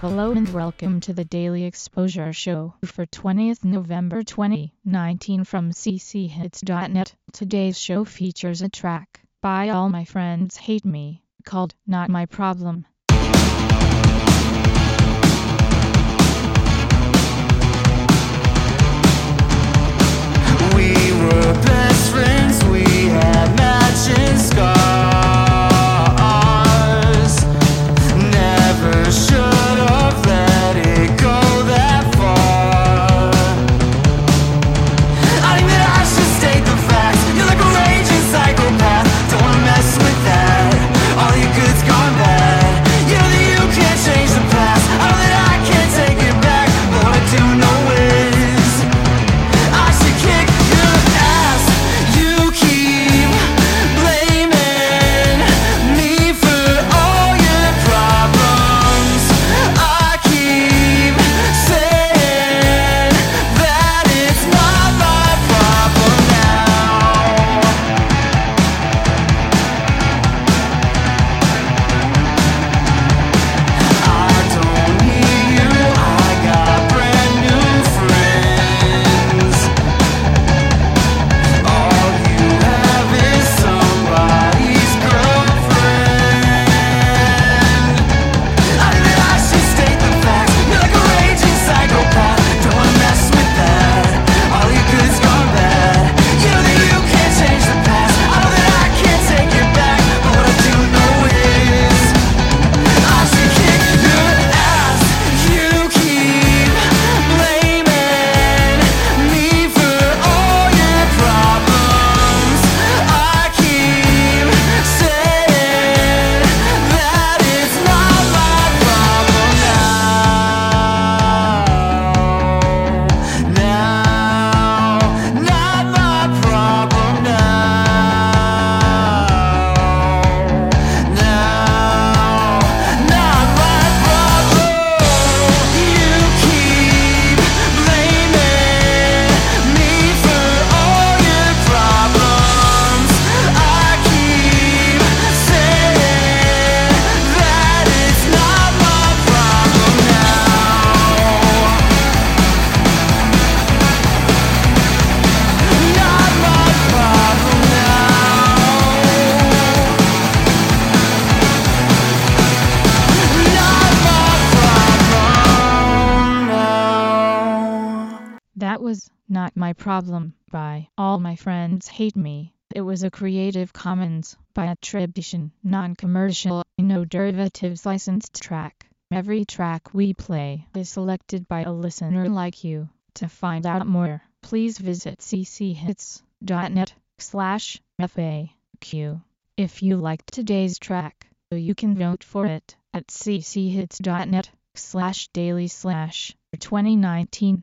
Hello and welcome to the Daily Exposure Show for 20th November 2019 from cchits.net. Today's show features a track by All My Friends Hate Me called Not My Problem. That was Not My Problem by All My Friends Hate Me. It was a Creative Commons by attribution, non-commercial, no derivatives licensed track. Every track we play is selected by a listener like you. To find out more, please visit cchits.net slash FAQ. If you liked today's track, you can vote for it at cchits.net slash daily slash 2019